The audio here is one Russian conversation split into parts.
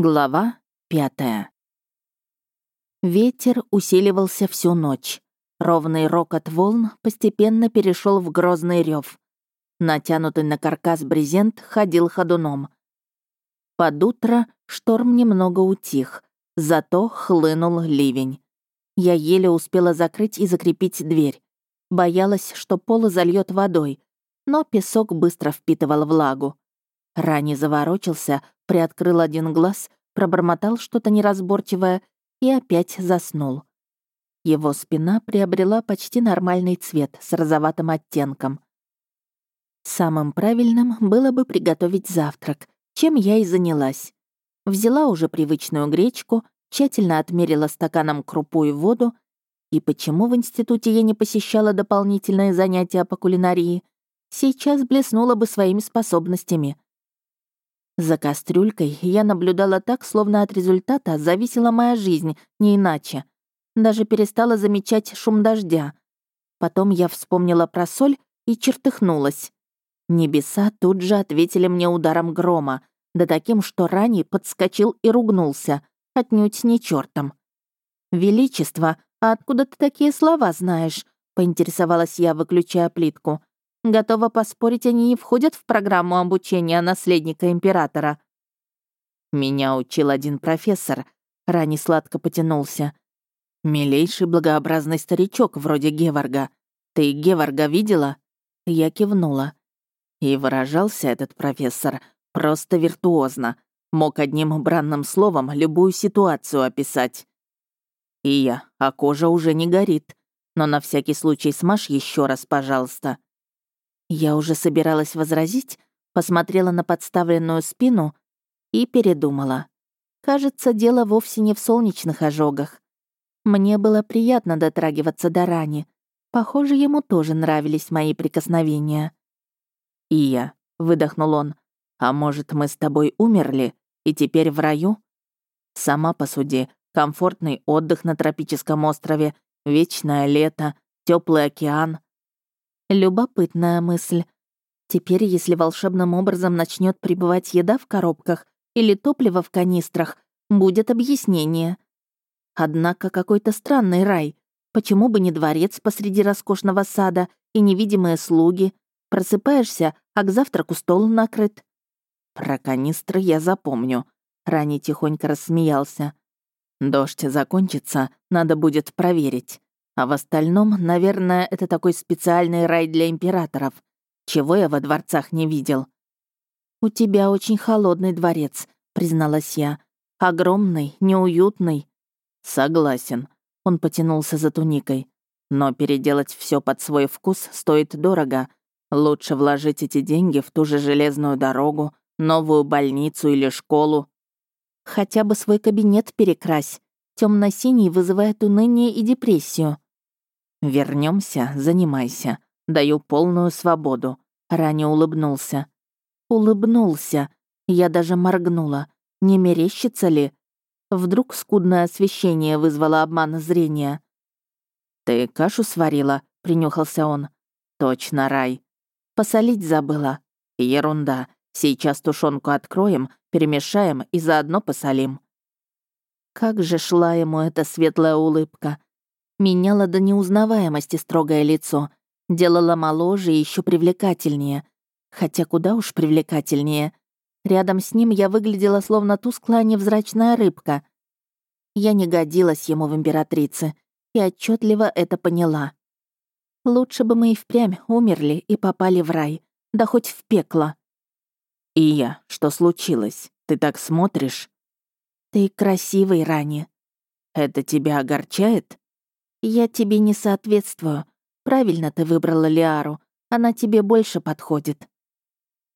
Глава пятая. Ветер усиливался всю ночь. Ровный рокот волн постепенно перешел в грозный рев. Натянутый на каркас брезент ходил ходуном. Под утро шторм немного утих, зато хлынул ливень. Я еле успела закрыть и закрепить дверь. Боялась, что пол зальет водой, но песок быстро впитывал влагу. Рани заворочился, приоткрыл один глаз, пробормотал что-то неразборчивое и опять заснул. Его спина приобрела почти нормальный цвет с розоватым оттенком. Самым правильным было бы приготовить завтрак, чем я и занялась. Взяла уже привычную гречку, тщательно отмерила стаканом крупу и воду, и почему в институте я не посещала дополнительные занятия по кулинарии, сейчас блеснула бы своими способностями — за кастрюлькой я наблюдала так, словно от результата зависела моя жизнь, не иначе. Даже перестала замечать шум дождя. Потом я вспомнила про соль и чертыхнулась. Небеса тут же ответили мне ударом грома, да таким, что ранее подскочил и ругнулся, отнюдь не чертом. «Величество, а откуда ты такие слова знаешь?» — поинтересовалась я, выключая плитку. Готова поспорить, они не входят в программу обучения наследника императора. Меня учил один профессор. Рани сладко потянулся. Милейший благообразный старичок вроде Геварга. Ты Геварга видела? Я кивнула. И выражался этот профессор просто виртуозно. Мог одним бранным словом любую ситуацию описать. И я, а кожа уже не горит. Но на всякий случай смажь еще раз, пожалуйста. Я уже собиралась возразить, посмотрела на подставленную спину и передумала. Кажется, дело вовсе не в солнечных ожогах. Мне было приятно дотрагиваться до рани. Похоже, ему тоже нравились мои прикосновения. «Ия», — выдохнул он, — «а может, мы с тобой умерли и теперь в раю?» «Сама посуди, комфортный отдых на тропическом острове, вечное лето, теплый океан, Любопытная мысль. Теперь, если волшебным образом начнет прибывать еда в коробках или топливо в канистрах, будет объяснение. Однако какой-то странный рай. Почему бы не дворец посреди роскошного сада и невидимые слуги? Просыпаешься, а к завтраку стол накрыт. Про канистры я запомню. Рани тихонько рассмеялся. Дождь закончится, надо будет проверить. А в остальном, наверное, это такой специальный рай для императоров, чего я во дворцах не видел. «У тебя очень холодный дворец», — призналась я. «Огромный, неуютный». «Согласен», — он потянулся за туникой. «Но переделать все под свой вкус стоит дорого. Лучше вложить эти деньги в ту же железную дорогу, новую больницу или школу. Хотя бы свой кабинет перекрась. Темно-синий вызывает уныние и депрессию. Вернемся, занимайся. Даю полную свободу. Рани улыбнулся. Улыбнулся. Я даже моргнула. Не мерещится ли? Вдруг скудное освещение вызвало обман зрения. «Ты кашу сварила?» — принюхался он. «Точно, рай. Посолить забыла. Ерунда. Сейчас тушенку откроем, перемешаем и заодно посолим». Как же шла ему эта светлая улыбка меняла до неузнаваемости строгое лицо, делала моложе и еще привлекательнее. Хотя куда уж привлекательнее. Рядом с ним я выглядела словно тусклая невзрачная рыбка. Я не годилась ему в императрице и отчетливо это поняла. Лучше бы мы и впрямь умерли и попали в рай, да хоть в пекло. «Ия, что случилось? Ты так смотришь?» «Ты красивый, Рани». «Это тебя огорчает?» «Я тебе не соответствую. Правильно ты выбрала Лиару. Она тебе больше подходит».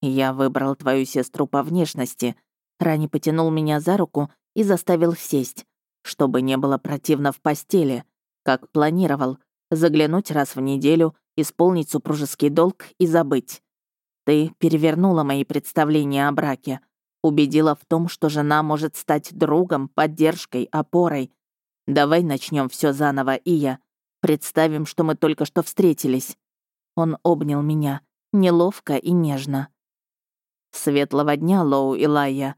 «Я выбрал твою сестру по внешности». Рани потянул меня за руку и заставил сесть, чтобы не было противно в постели, как планировал, заглянуть раз в неделю, исполнить супружеский долг и забыть. Ты перевернула мои представления о браке, убедила в том, что жена может стать другом, поддержкой, опорой, Давай начнем все заново, и я. Представим, что мы только что встретились. Он обнял меня, неловко и нежно. Светлого дня, Лоу и Лайя.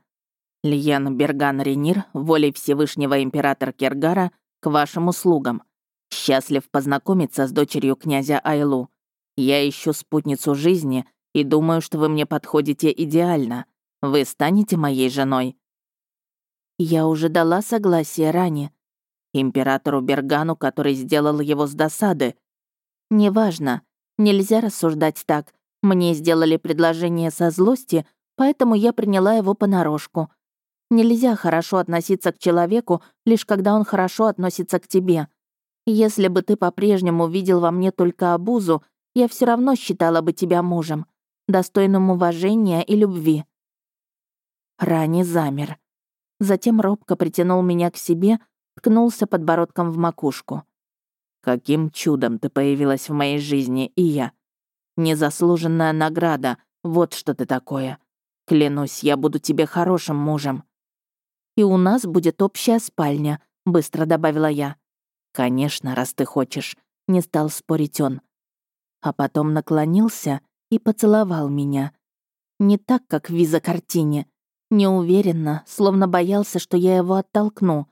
Льен Берган Ренир, волей Всевышнего императора Кергара, к вашим услугам. Счастлив познакомиться с дочерью князя Айлу. Я ищу спутницу жизни и думаю, что вы мне подходите идеально. Вы станете моей женой?» «Я уже дала согласие ранее. Императору Бергану, который сделал его с досады. Неважно. Нельзя рассуждать так. Мне сделали предложение со злости, поэтому я приняла его понарошку. Нельзя хорошо относиться к человеку, лишь когда он хорошо относится к тебе. Если бы ты по-прежнему видел во мне только обузу, я все равно считала бы тебя мужем, достойным уважения и любви». Рани замер. Затем робко притянул меня к себе, ткнулся подбородком в макушку. «Каким чудом ты появилась в моей жизни, и я. Незаслуженная награда, вот что ты такое. Клянусь, я буду тебе хорошим мужем». «И у нас будет общая спальня», — быстро добавила я. «Конечно, раз ты хочешь», — не стал спорить он. А потом наклонился и поцеловал меня. Не так, как в виза-картине. Неуверенно, словно боялся, что я его оттолкну.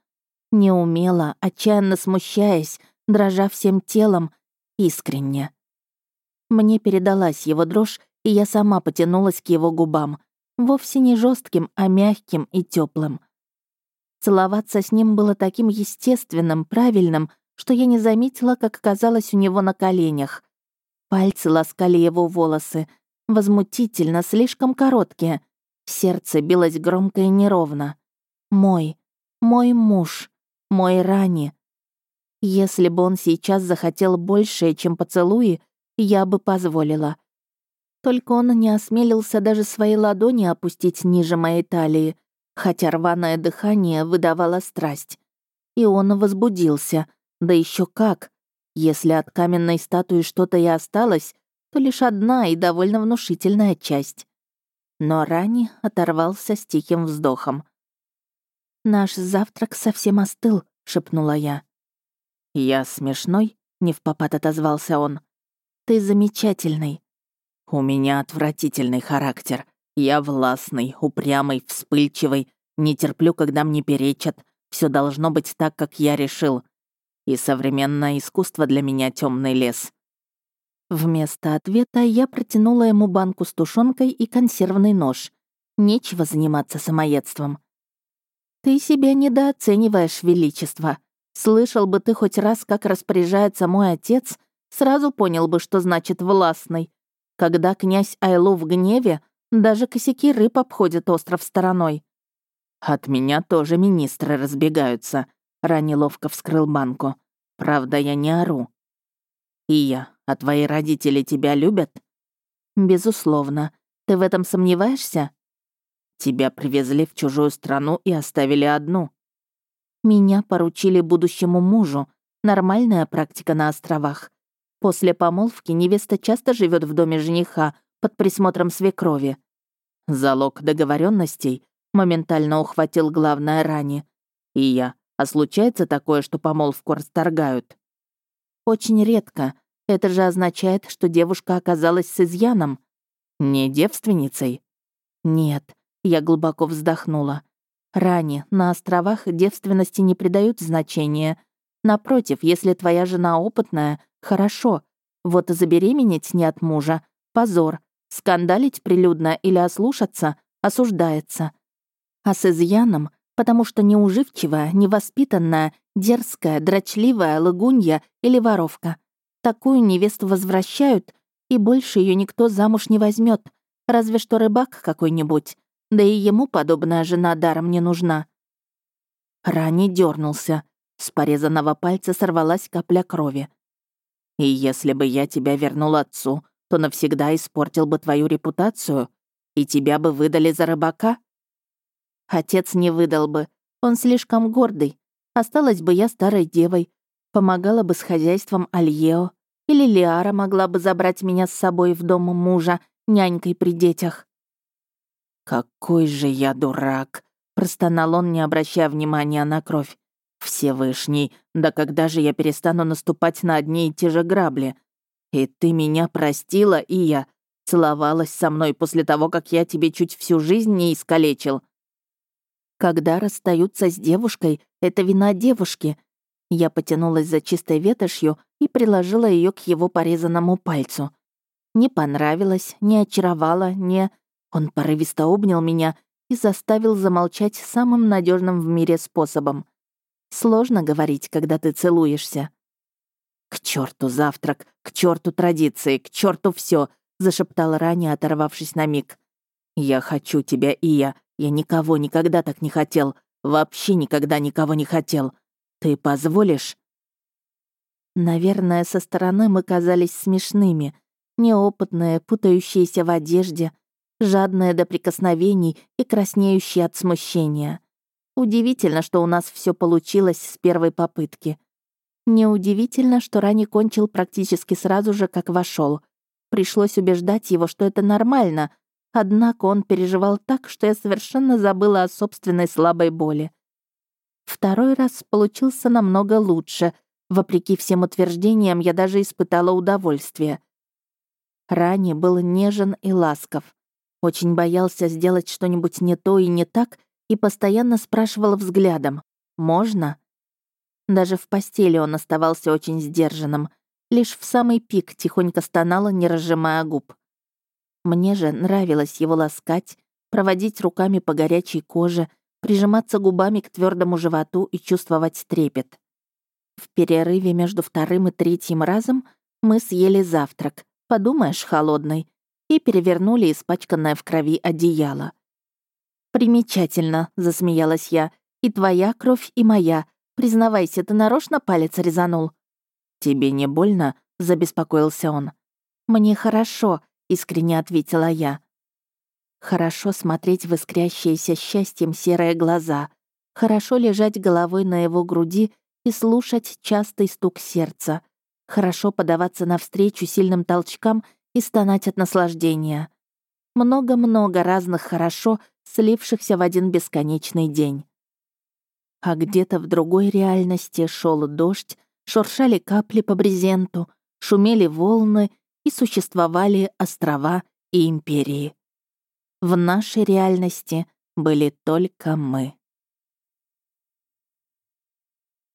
Неумело, отчаянно смущаясь, дрожа всем телом, искренне. Мне передалась его дрожь, и я сама потянулась к его губам, вовсе не жестким, а мягким и теплым. Целоваться с ним было таким естественным, правильным, что я не заметила, как оказалось у него на коленях. Пальцы ласкали его волосы, возмутительно, слишком короткие. Сердце билось громко и неровно. Мой, мой муж, мой Рани. Если бы он сейчас захотел большее, чем поцелуи, я бы позволила. Только он не осмелился даже свои ладони опустить ниже моей талии, хотя рваное дыхание выдавало страсть. И он возбудился, да еще как. Если от каменной статуи что-то и осталось, то лишь одна и довольно внушительная часть. Но Рани оторвался с тихим вздохом. «Наш завтрак совсем остыл», — шепнула я. «Я смешной?» — не в попад отозвался он. «Ты замечательный». «У меня отвратительный характер», я властный, упрямый, вспыльчивый, не терплю, когда мне перечат. Все должно быть так, как я решил. И современное искусство для меня темный лес. Вместо ответа я протянула ему банку с тушенкой и консервный нож. Нечего заниматься самоедством. «Ты себя недооцениваешь, Величество. Слышал бы ты хоть раз, как распоряжается мой отец, сразу понял бы, что значит «властный». Когда князь Айлу в гневе, даже косяки рыб обходят остров стороной. От меня тоже министры разбегаются. Рани ловко вскрыл банку. Правда, я не ору. И я, а твои родители тебя любят? Безусловно. Ты в этом сомневаешься? Тебя привезли в чужую страну и оставили одну. Меня поручили будущему мужу. Нормальная практика на островах. После помолвки невеста часто живет в доме жениха, под присмотром свекрови. Залог договоренностей моментально ухватил главное ране. И я. А случается такое, что помолвку расторгают? Очень редко. Это же означает, что девушка оказалась с изъяном. Не девственницей? Нет. Я глубоко вздохнула. Ране, на островах девственности не придают значения. Напротив, если твоя жена опытная, хорошо. Вот и забеременеть не от мужа — позор, Скандалить прилюдно или ослушаться осуждается. А с изъяном, потому что неуживчивая, невоспитанная, дерзкая, дрочливая, лыгунья или воровка. Такую невесту возвращают, и больше ее никто замуж не возьмет, разве что рыбак какой-нибудь. Да и ему подобная жена даром не нужна. Рани дернулся. С порезанного пальца сорвалась капля крови. «И если бы я тебя вернул отцу, то навсегда испортил бы твою репутацию, и тебя бы выдали за рыбака? Отец не выдал бы, он слишком гордый. Осталась бы я старой девой, помогала бы с хозяйством Альео, или Лиара могла бы забрать меня с собой в дом мужа, нянькой при детях. «Какой же я дурак!» — простонал он, не обращая внимания на кровь. «Всевышний, да когда же я перестану наступать на одни и те же грабли? И ты меня простила, и я целовалась со мной после того, как я тебе чуть всю жизнь не искалечил. Когда расстаются с девушкой, это вина девушки. Я потянулась за чистой ветошью и приложила ее к его порезанному пальцу. Не понравилось, не очаровало, не... Он порывисто обнял меня и заставил замолчать самым надежным в мире способом. Сложно говорить, когда ты целуешься. «К черту завтрак, к черту традиции, к черту все, зашептал ранее, оторвавшись на миг. «Я хочу тебя, Ия. Я никого никогда так не хотел. Вообще никогда никого не хотел. Ты позволишь?» Наверное, со стороны мы казались смешными. Неопытные, путающиеся в одежде, жадные до прикосновений и краснеющие от смущения. Удивительно, что у нас все получилось с первой попытки. Неудивительно, что Рани кончил практически сразу же, как вошел. Пришлось убеждать его, что это нормально, однако он переживал так, что я совершенно забыла о собственной слабой боли. Второй раз получился намного лучше. Вопреки всем утверждениям, я даже испытала удовольствие. Рани был нежен и ласков. Очень боялся сделать что-нибудь не то и не так и постоянно спрашивал взглядом «Можно?». Даже в постели он оставался очень сдержанным, лишь в самый пик тихонько стонала, не разжимая губ. Мне же нравилось его ласкать, проводить руками по горячей коже, прижиматься губами к твердому животу и чувствовать трепет. В перерыве между вторым и третьим разом мы съели завтрак, подумаешь, холодный, и перевернули испачканное в крови одеяло. «Примечательно», — засмеялась я. «И твоя кровь, и моя. Признавайся, ты нарочно палец резанул?» «Тебе не больно?» — забеспокоился он. «Мне хорошо», — искренне ответила я. Хорошо смотреть в искрящиеся счастьем серые глаза. Хорошо лежать головой на его груди и слушать частый стук сердца. Хорошо подаваться навстречу сильным толчкам и стонать от наслаждения. Много-много разных хорошо, слившихся в один бесконечный день. А где-то в другой реальности шел дождь, шуршали капли по брезенту, шумели волны и существовали острова и империи. В нашей реальности были только мы.